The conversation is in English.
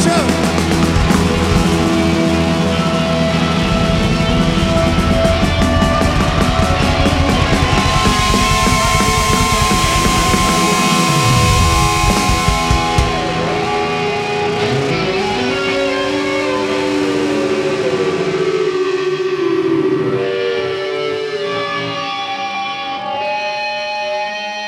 Joe.